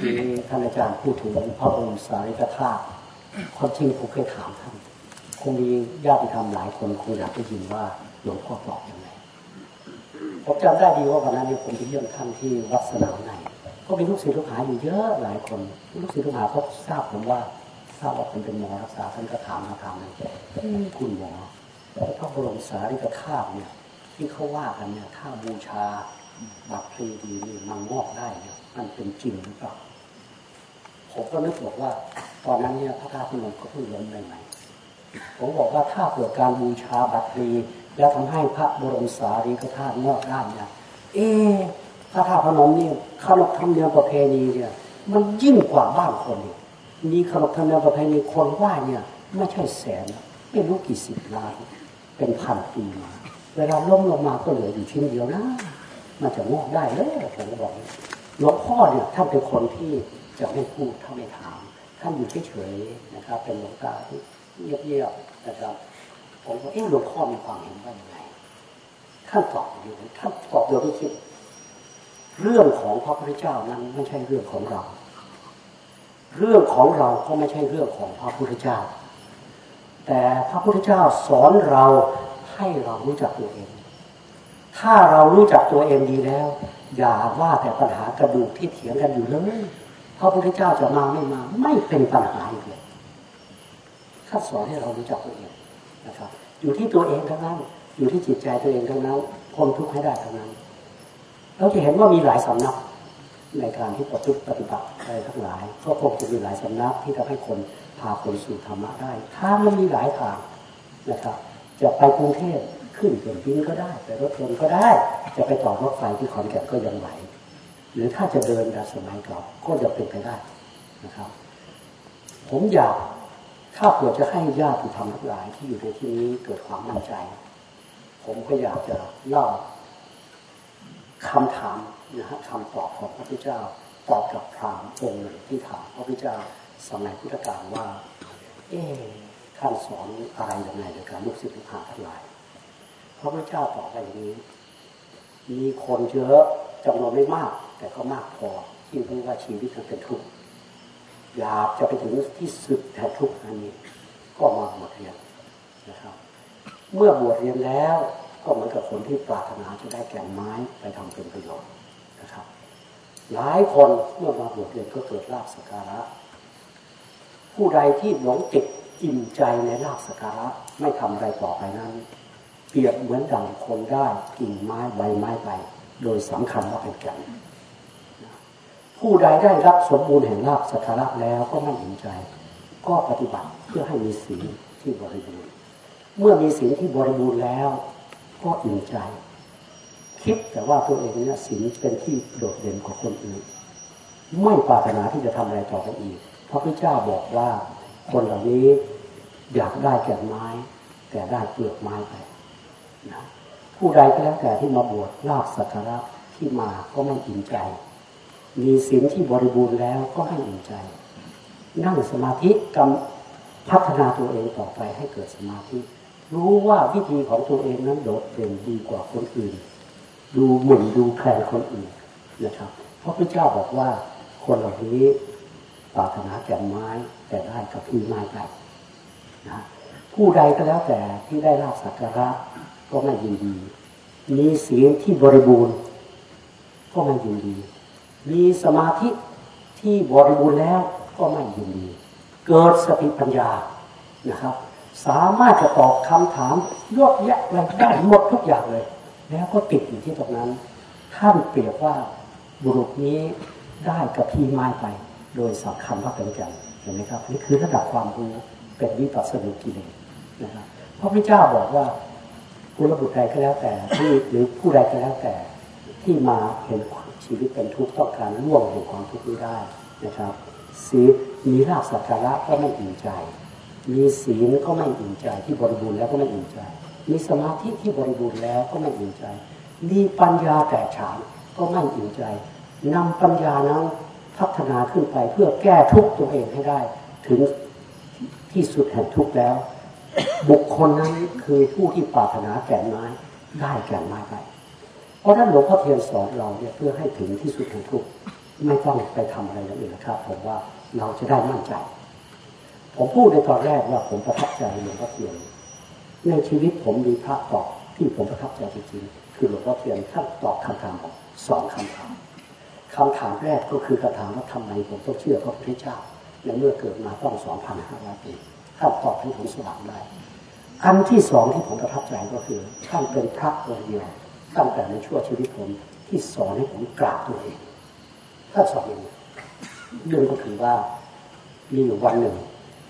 กี้ท่านอาจารย์พูดถึงพระบรมสารีริกธาตุความจริงผมเคยถามท่าน คงมีญาติธรรมหลายคนคงอยากได้ยินว่าหลวงพ่อตอบยังไงผมจำได้ดีว่าวันนั้นผมไปเยี่ยมท่านที่วัดสนามในก็มีลูกศิษย์ลูกหาอยู่เยอะหลายคน ลูกศิษย์ลูกหาเขาทราบผมว่าทราบว่าผมเป็นหมอรักษาท่านก็ถามมาถามเลยคุณหมอพระบรมสารีริกธาตุเนี่ยที่เขาว่ากันเนี่ยถ้าบูชาบัตรพรีดีนี่มันงอกได้เนี่ยมันเป็นจริงหรือเปล่า ผมก็นึกบอกว่าตอนนั้นเนี่ยพระธาตุพนมก็เพิ่งล้มใหม่ๆผมบอกว่าถ้าเกิดการบูชาบัตรพรีแล้วทำให้พระบรมสารีริกธาตุงอกได้เนี่ยเอ๊พระธาตุพนมนี่ขนบธรรมเนียมประเพณีเนี่ยมันยิ่งกว่าบ้านคนอีกมีขนบธรรมเนียมประเพณีคนไหว้เนี่ยไม่ใช่แสนไม่รู้กี่สิบล้านเป็นพันปีมาเวลาล้มลงมาก็เหลืออยู่ชิ้นเดียวนะมันจะงอกได้เลยผมบอกหลวงพ่อเนี่ยท่านเป็นคนที่ จะไม่พูดถ้าไม่ถามท่านอยู่เฉยๆนะครับ เป็นหลวงตาที่เงียบๆนะครับผมก็เอ๊ะหลวงพ่อมีความเห็นว่ายังไงท่านตอบอยู่ท่านตอบโดยไม่คิด เรื่องของพระพุทธเจ้านั้นไม่ใช่เรื่องของเรา เรื่องของเราก็ไม่ใช่เรื่องของพระพุทธเจ้า แต่พระพุทธเจ้าสอนเราให้เรารู้จักตัวเอง ถ้าเรารู้จักตัวเองดีแล้ว อย่าว่าแต่ปัญหากระดูกที่เถียงกันอยู่เลย พระพุทธเจ้าจะมาไม่มา ไม่เป็นปัญหาเลยท่านสอนให้เรารู้จักตัวเองนะครับ อยู่ที่ตัวเองทั้งนั้น อยู่ที่จิตใจตัวเองทั้งนั้นพ้นทุกข์ให้ได้ทั้งนั้นเราจะเห็นว่ามีหลายสำนักในการที่ปฏิปฏิบัติอะไรทั้งหลายก็คงจะมีหลายสำนักที่ทำให้คนพาคนสู่ธรรมะได้ทางมันมีหลายทางนะครับ จะไปกรุงเทพขึ้นเครื่องบินก็ได้ไปรถยนต์ก็ได้ จะไปต่อรถไฟที่ขอนแก่นก็ยังไหว หรือถ้าจะเดินแบบสมัยเก่าก็จะเป็นไปได้นะครับ ผมอยากถ้าเผื่อจะให้ญาติผู้ทำทั้งหลายที่อยู่ในที่นี้เกิดความมั่นใจ ผมก็อยากจะเล่าคำถามนะฮะคำตอบของพระพุทธเจ้าตอบกับพราหมณ์องค์หนึ่งที่ถามพระพุทธเจ้าสมัยพุทธกาลว่า เอ๊ท่านสอนอะไรยังไงในการลูกศิษย์ลูกหาทั้งหลายพระพุทธเจ้าตอบไปอย่างนี้ มีคนเยอะจำนวนไม่มาก แต่ก็มากพอที่รู้ว่าชีวิตมันเป็นทุกข์อยากจะไปถึงที่สุดแห่งทุกข์อันนี้ ก็มาบวชเรียนนะครับ เมื่อบวชเรียนแล้วก็เหมือนกับคนที่ปรารถนาจะได้แก่นไม้ไปทำเป็นประโยชน์นะครับ หลายคนเมื่อมาบวชเรียนก็เกิดลาภสการะ ผู้ใดที่หลงติดอิ่มใจในลาภสการะไม่ทำอะไรต่อไปนั้น เปรียบเหมือนดังคนได้กิ่งไม้ใบไม้ไป โดยสำคัญว่าเป็นแก่น ผู้ใดได้รับสมบูรณ์แห่งลาภสการะแล้วก็ไม่อิ่มใจ ก็ปฏิบัติเพื่อให้มีศีที่บริบูรณ์ เมื่อมีศีที่บริบูรณ์แล้ว ก็อิ่มใจ คิดแต่ว่าตัวเองเนี่ยศีเป็นที่โดดเด่นกว่าคนอื่น ไม่ปรารถนาที่จะทำอะไรต่อไปอีกพระพุทธเจ้าบอกว่าคนเหล่านี้อยากได้แก่ไม้ แต่ได้เปลือกไม้ไปนะผู้ใดก็แล้วแต่ที่มาบวชลาบสักการะที่มาก็ไม่อิ่มใจ มีศีลที่บริบูรณ์แล้วก็ไม่อิ่มใจ นั่งสมาธิกำพัฒนาตัวเองต่อไปให้เกิดสมาธิ รู้ว่าวิธีของตัวเองนั้นโดดเด่นดีกว่าคนอื่น ดูหมิ่นดูแคลนคนอื่นนะครับพระพุทธเจ้าบอกว่าคนเหล่านี้ปรารถนาแก่ไม้แต่ได้กับพี่ไม้ไปนะผู้ใดก็แล้วแต่ที่ได้ลาบสักการะก็ไม่ยินดี มีศีลที่บริบูรณ์ก็ไม่ยินดี มีสมาธิที่บริบูรณ์แล้วก็ไม่ยินดี เกิดสติปัญญานะครับ สามารถจะตอบคำถามยกแยะอะไรได้หมดทุกอย่างเลย แล้วก็ติดอยู่ที่ตรงนั้น ท่านเปรียบว่าบุรุษนี้ได้กับพี่ไม้ไป โดยสักคำว่าเป็นกันเห็นไหมครับนี่คือระดับความรู้เป็นวิปัสสนุกิเลสนะครับพระพุทธเจ้าบอกว่าผู้ระบุใดก็แล้วแต่ที่หรือผู้ใดก็แล้วแต่ที่มาเห็น ชีวิตเป็นทุกข์ต้องการล่วงแห่งความทุกข์นี้ได้นะครับศีลมีรากสักการะก็ไม่อิ่มใจ มีศีลก็ไม่อิ่มใจ ที่บริบูรณ์แล้วก็ไม่อิ่มใจ มีสมาธิที่บริบูรณ์แล้วก็ไม่อิ่มใจ มีปัญญาแต่ฉานก็ไม่อิ่มใจนำปัญญานั้นพัฒนาขึ้นไปเพื่อแก้ทุกข์ตัวเองให้ได้ ถึงที่สุดแห่งทุกข์แล้ว บุคคลนั้นคือผู้ที่ปรารถนาแก่นไม้ได้แก่นไม้ไป เพราะนั้นหลวงพ่อเทียนสอนเราเนี่ยเพื่อให้ถึงที่สุดแห่งทุกข์ไม่ต้องไปทำอะไรอย่างอื่นนะครับ ผมว่าเราจะได้มั่นใจ ผมพูดในตอนแรกว่าผมประทับใจหลวงพ่อเทียนในชีวิตผมมีพระตอบที่ผมประทับใจจริงๆคือหลวงพ่อเทียนท่านตอบคำถามผมสองคำถามคำถามแรกก็คือคำถามว่าทำไมผมต้องเชื่อพระพุทธเจ้าในเมื่อเกิดมาต้องสองพันห้าร้อยปีท่านตอบให้ผมสว่างได้อันที่สองที่ผมประทับใจก็คือท่านเป็นพระองค์เดียว ตั้งแต่ในช่วงชีวิตผมที่สอนให้ผมกราบตัวเองท่าสอนอย่างนี้เรื่องก็คือว่า มีอยู่วันหนึ่ง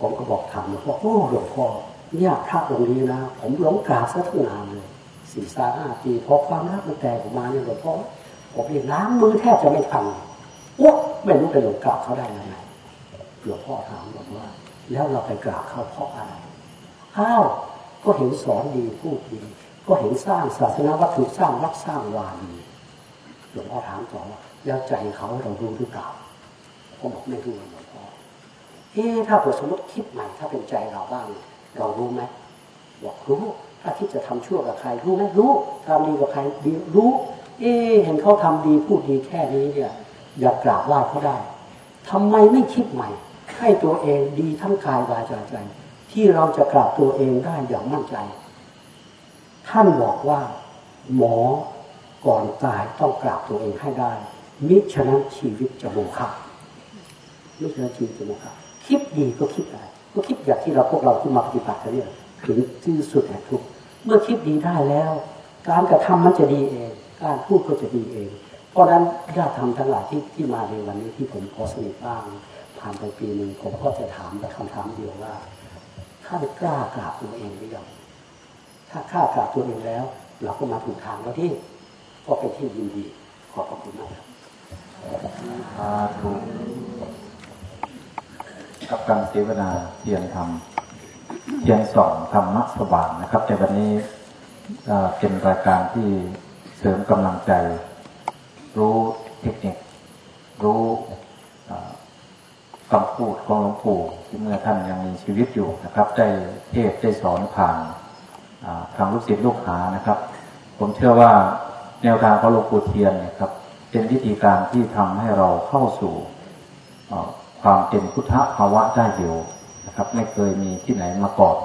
ผมก็บอกถามหลวงพ่อโอ้หลวงพ่อเนี่ยพระองค์นี้นะ ผมหลงกราบซะทั้งนานเลยสี่สาห้าปีพอความรักมันแตกออกมาเนี่ยหลวงพ่อผมเองล้างมือแทบจะไม่ทันโอ้ไม่รู้ไปหลงกราบเขาได้ยังไงหลวงพ่อถามบอกว่า แล้วเราไปกราบเขาเพราะอะไรอ้าวก็เห็นสอนดีพูดดี ก็เห็นสร้างศาสนาวัตถุสร้างวัดสร้างวาดีหลวงพ่อถามต่อว่าแล้วใจเขาเรารู้หรือเปล่าผมบอกไม่รู้หลวงพ่อเอ๊ถ้าเกิดสมมติคิดใหม่ถ้าเป็นใจเราบ้าง เรารู้ไหมบอกรู้ถ้าคิดจะทำชั่วกับใครรู้ไหมรู้ทำดีกับใครดีรู้ เอ๊เห็นเขาทำดีพูดดีแค่นี้เนี่ยอย่ากราบไหว้เขาได้ทำไมไม่คิดใหม่ ให้ตัวเองดีทั้งกายวาจาใจ ที่เราจะกราบตัวเองได้อย่างมั่นใจ ท่านบอกว่า หมอก่อนตายต้องกราบตัวเองให้ได้ มิฉะนั้นชีวิตจะโมฆะมิฉะนั้นชีวิตจะโมฆะคิดดีก็คิดอะไรก็คิดอย่างที่เราพวกเราที่มาปฏิบัติกันเนี่ยถึงที่สุดแห่งทุกเมื่อคิดดีได้แล้ว การกระทำมันจะดีเอง การพูดก็จะดีเอง เพราะนั้นญาติธรรมทั้งหลายที่ที่มาในวันนี้ที่ผมพอสนิทบ้างผ่านไปปีหนึ่งผมก็จะถามแต่คำถามเดียวว่าท่านกล้ากราบตัวเองหรือยัง ถ้ากล้ากราบตัวเองแล้ว เราก็มาถูกทางแล้วที่ก็เป็นที่ยินดีขอบพระคุณมากครับสาธุกับการเสวนาเทียนธรรมเทียนสองธรรมะสว่างนะครับในวันนี้เป็นรายการที่เสริมกำลังใจ รู้เทคนิค รู้คำพูดของหลวงปู่ที่เมื่อท่านยังมีชีวิตอยู่นะครับ ได้เทศได้สอนผ่าน ทางลูกศิษย์ลูกหานะครับ ผมเชื่อว่าแนวทางของหลวงปู่เทียนนะครับ เป็นวิธีการที่ทำให้เราเข้าสู่ความเป็นพุทธภาวะได้เดียวนะครับ ไม่เคยมีที่ไหนมาก่อน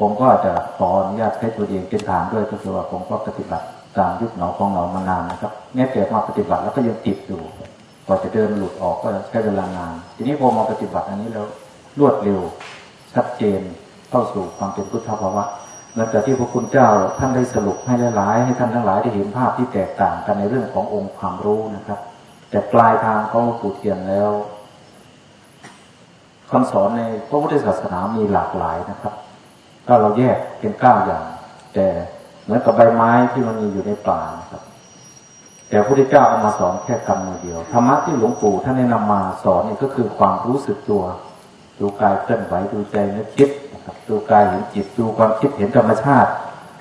ผมก็จะขออนุญาตให้ตัวเองเป็นฐานด้วยก็คือว่าผมก็ปฏิบัติตามยุคหนอของหนอมานานนะครับแม้แต่มาปฏิบัติแล้วก็ยังติดอยู่กว่าจะเดินหลุดออกก็ใช้เวลานาน ทีนี้พอมาปฏิบัติอันนี้แล้วรวดเร็วชัดเจน เข้าสู่ความเป็นพุทธภาวะหลังจากที่พระคุณเจ้าท่านได้สรุปให้หลาย ๆ ให้ท่านทั้งหลายได้เห็นภาพที่แตกต่างกันในเรื่องขององค์ความรู้นะครับ แต่ปลายทางของหลวงปู่เทียนแล้วคำสอนในพระพุทธศาสนามีหลากหลายนะครับ ถ้าเราแยกเป็นเก้าอย่าง แต่เหมือนกับใบไม้ที่มันมีอยู่ในป่านะครับ แต่พระพุทธเจ้าเอามาสอนแค่คำมือเดียวธรรมะที่หลวงปู่ท่านได้นำมาสอนนี่ก็คือความรู้สึกตัว ดูกายเคลื่อนไหวดูใจนึกคิด ครับดูกายเห็นจิตดูความคิดเห็นธรรมชาติ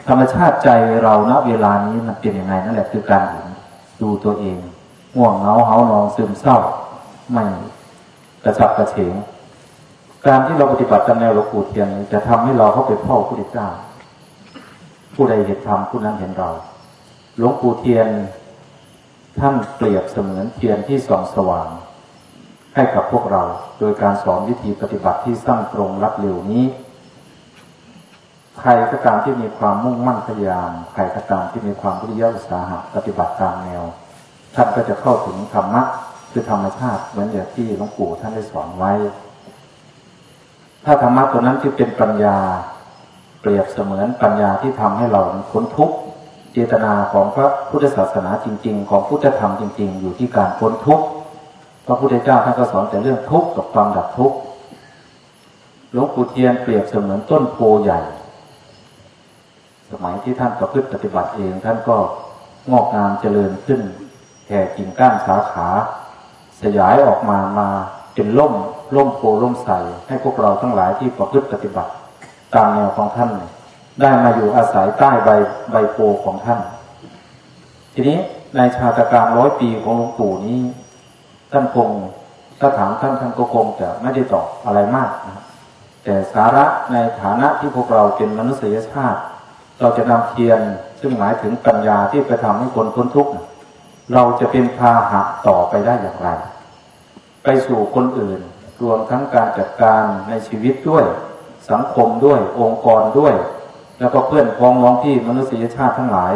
ธรรมชาติใจเราณเวลานี้มันเป็นยังไงนั่นแหละคือการเห็นดูตัวเองง่วงเหงาเหานอนซึมเศร้าไม่กระสับกระเฉงการที่เราปฏิบัติตามแนวหลวงปู่เทียนจะทำให้เราเข้าไปพ่อผู้ดีเจ้า ผู้ใดเห็นธรรมผู้นั้นเห็นเราหลวงปู่เทียน ท่านเปรียบเสมือนเทียนที่ส่องสว่าง ให้กับพวกเราโดยการสอนวิธีปฏิบัติที่สั้นตรงรับเร็วนี้ ใครก็ตามที่มีความมุ่งมั่นพยายามใครก็ตามที่มีความวิริยะอุตสาหะปฏิบัติตามแนวท่านก็จะเข้าถึงธรรมะคือธรรมชาติเหมือนอย่างที่หลวงปู่ท่านได้สอนไว้ ถ้าธรรมะตัวนั้นที่เป็นปัญญา เปรียบเสมือนปัญญาที่ทำให้เราพ้นทุกข์เจตนาของพระพุทธศาสนาจริง ๆ ของพุทธธรรมจริง ๆ อยู่ที่การพ้นทุกข์พระพุทธเจ้าท่านก็สอนแต่เรื่องทุกข์กับความดับทุกข์หลวงปู่เทียนเปรียบเสมือนต้นโพใหญ่ สมัยที่ท่านประพฤติปฏิบัติเอง ท่านก็งอกงามเจริญขึ้นแผ่กิ่งก้านสาขา สยายออกมามาเป็นล่มล่มโพล่มใสให้พวกเราทั้งหลายที่ประพฤติปฏิบัติ ตามแนวของท่าน ได้มาอยู่อาศัยใต้ใบใบโพของท่าน ทีนี้ในชาตการร้อยปีของหลวงปู่นี้ ท่านคงถ้าถามท่านท่านก็คงจะไม่ได้ตอบอะไรมากนะแต่สาระในฐานะที่พวกเราเป็นมนุษยชาติ เราจะนำเทียนซึ่งหมายถึงปัญญาที่ไปทำให้คนพ้นทุกข์เราจะเป็นพาหะต่อไปได้อย่างไร ไปสู่คนอื่น รวมทั้งการจัดการในชีวิตด้วย สังคมด้วยองค์กรด้วย แล้วก็เพื่อนพ้องน้องพี่มนุษยชาติทั้งหลาย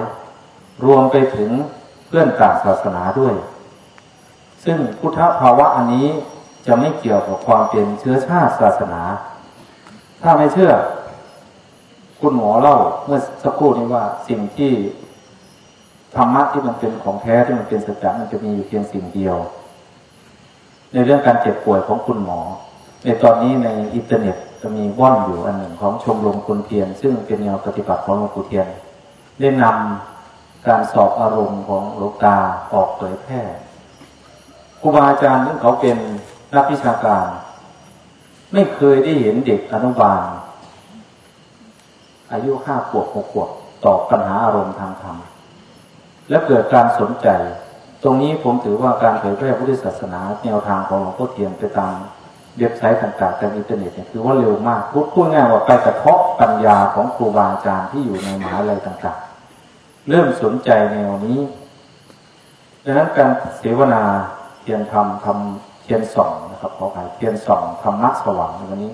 รวมไปถึงเพื่อนต่างศาสนาด้วย ซึ่งพุทธภาวะอันนี้จะไม่เกี่ยวกับความเป็นเชื้อชาติศาสนา ถ้าไม่เชื่อ คุณหมอเล่าเมื่อสักครู่นี้ว่าสิ่งที่ธรรมะที่มันเป็นของแท้ที่มันเป็นสัจจะมันจะมีอยู่เพียงสิ่งเดียว ในเรื่องการเจ็บป่วยของคุณหมอ ในตอนนี้ในอินเทอร์เน็ตจะมีว่อนอยู่อันหนึ่งของชมรมคุณเทียน ซึ่งเป็นแนวปฏิบัติของหลวงปู่เทียน ได้นำการสอบอารมณ์ของหลวงตาออกเผยแพร่ครูบาอาจารย์ที่เขาเป็นนักวิชาการ ไม่เคยได้เห็นเด็กอนุบาล อายุห้าขวบหกขวบตอบปัญหาอารมณ์ทางธรรมและเกิดการสนใจ ตรงนี้ผมถือว่าการเผยแพร่พุทธศาสนาแนวทางของหลวงพ่อเทียนไปตามเว็บไซต์ต่างๆทางอินเทอร์เน็ตเนี่ยคือว่าเร็วมากพูดง่ายว่าไปกระทบปัญญาของครูบาอาจารย์ที่อยู่ในมหาลัยต่างๆ เริ่มสนใจแนวนี้ดังนั้นการเสวนาเทียนธรรมทำเทียนส่องนะครับขออภัยเทียนส่องธรรมะสว่างในวันนี้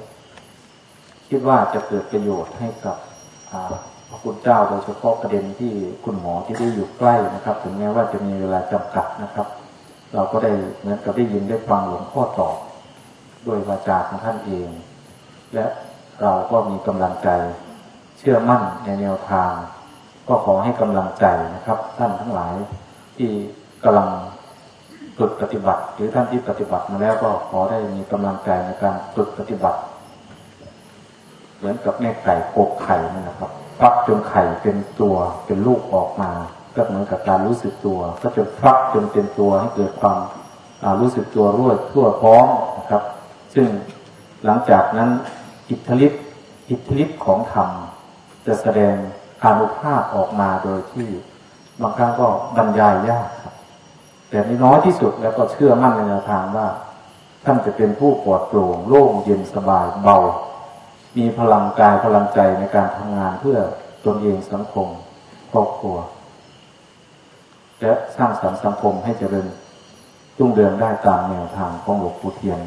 คิดว่าจะเกิดประโยชน์ให้กับ พระคุณเจ้าโดยเฉพาะประเด็นที่คุณหมอที่ได้อยู่ใกล้นะครับ ถึงแม้ว่าจะมีเวลาจำกัดนะครับ เราก็ได้เหมือนกับได้ยินได้ฟังหลวงพ่อตอบด้วยวาจาของท่านเอง และเราก็มีกำลังใจเชื่อมั่นในแนวทาง ก็ขอให้กำลังใจนะครับ ท่านทั้งหลายที่กำลังฝึกปฏิบัติ หรือท่านที่ปฏิบัติมาแล้วก็ขอได้มีกำลังใจในการฝึกปฏิบัติ เหมือนกับแม่ไก่กบไข่นั่นนะครับฟักจนไข่เป็นตัวเป็นลูกออกมา ก็เหมือนกับการรู้สึกตัว ก็จะฟักจนเป็นตัวให้เกิดความรู้สึกตัวรวดทั่วพร้อมนะครับ ซึ่งหลังจากนั้นอิทธิฤทธิ์อิทธิฤทธิ์ของธรรมจะแสดงอานุภาพออกมาโดยที่บางครั้งก็บรรยายยากครับ แต่ในน้อยที่สุดแล้วก็เชื่อมั่นในแนวทางว่า ท่านจะเป็นผู้ปลอดโปร่งโล่งเย็นสบายเบา มีพลังกายพลังใจในการทำงานเพื่อตนเองสังคมครอบครัว และสร้างสรรค์สังคมให้เจริญรุ่งเรืองได้ตามแนวทางของหลวงปู่เทียน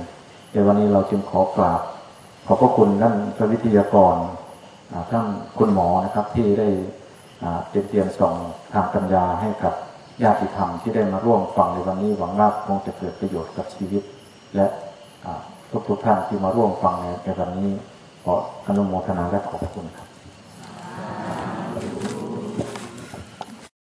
ในวันนี้เราจึงขอกราบขอบพระคุณท่านพระวิทยากรท่านคุณหมอนะครับที่ได้เตรียมส่องทางปัญญาให้กับญาติธรรมที่ได้มาร่วมฟังในวันนี้หวังว่าคงจะเกิดประโยชน์กับชีวิต และทุกทุกท่านที่มาร่วมฟังในวันนี้ ขออนุโมทนาและขอบคุณครับ